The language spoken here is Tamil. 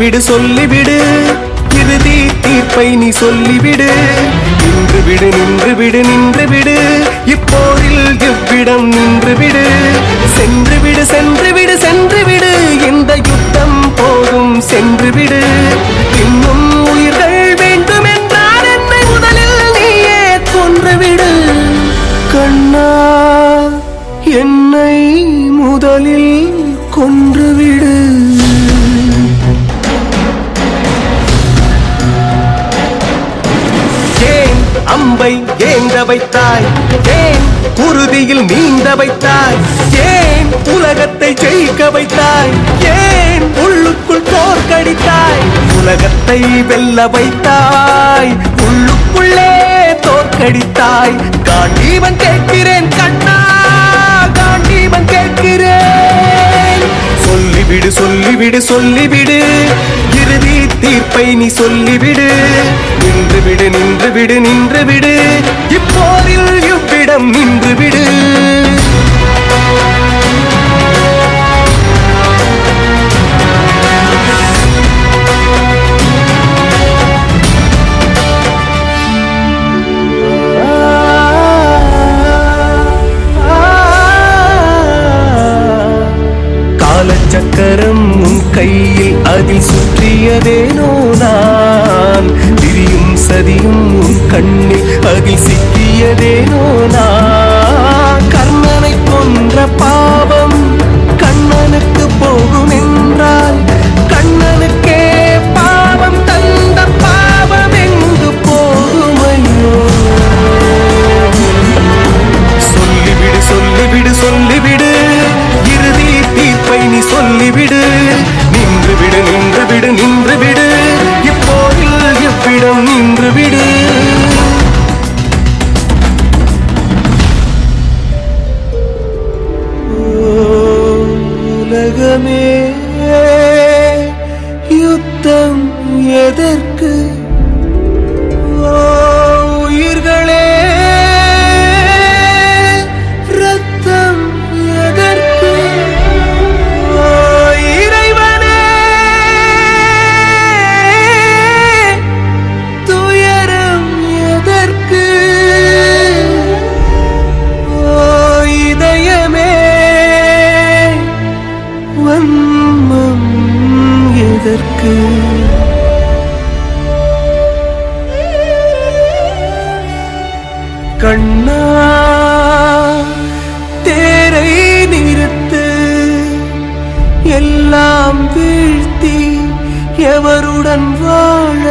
விடு சொல்லிவிடு. இறுதி தீர்ப்பை நீ சொல்லிவிடு. நின்று விடு நின்று விடு நின்று விடு. இப்போரில் இவ்விடம் நின்று விடு. சென்று விடு சென்று விடு சென்று விடு. இந்த யுத்தம் போதும் சென்று விடு. இன்னும் உயிர்கள் வேண்டும் என்றால் என்னை முதலில் நீயே கொன்றுவிடு கண்ணா என்னை முதலில் கொன்றுவிடு அம்பை ஏந்த வைத்தாய். ஏன் குருதியில் நீந்த வைத்தாய். ஏன் உலகத்தை ஜெயிக்க வைத்தாய். ஏன் உள்ளுக்குள் தோற்கடித்தாய். உலகத்தை வெல்ல வைத்தாய். உள்ளுக்குள்ளே தோற்கடித்தாய். காண்டீவன் கேட்கிறேன் கண்ணா காண்டீவன் கேட்கிறேன். சொல்லிவிடு சொல்லிவிடு சொல்லிவிடு. இறுதி தீர்ப்பை நீ சொல்லிவிடு. நின்றுவிடு நின்றுவிடு நின்றுவிடு. இப்போதில் இவ்விடம் நின்று அதில் சுற்றியதேனோ நான். திரியும் சதியும் கண்ணில் அதில் சிக்கியதேனோ நான். சென்று விடு. உலகமே எதற்கு கண்ணா தேரை நிறுத்து எல்லாம் வீழ்த்தி எவருடன் வாழ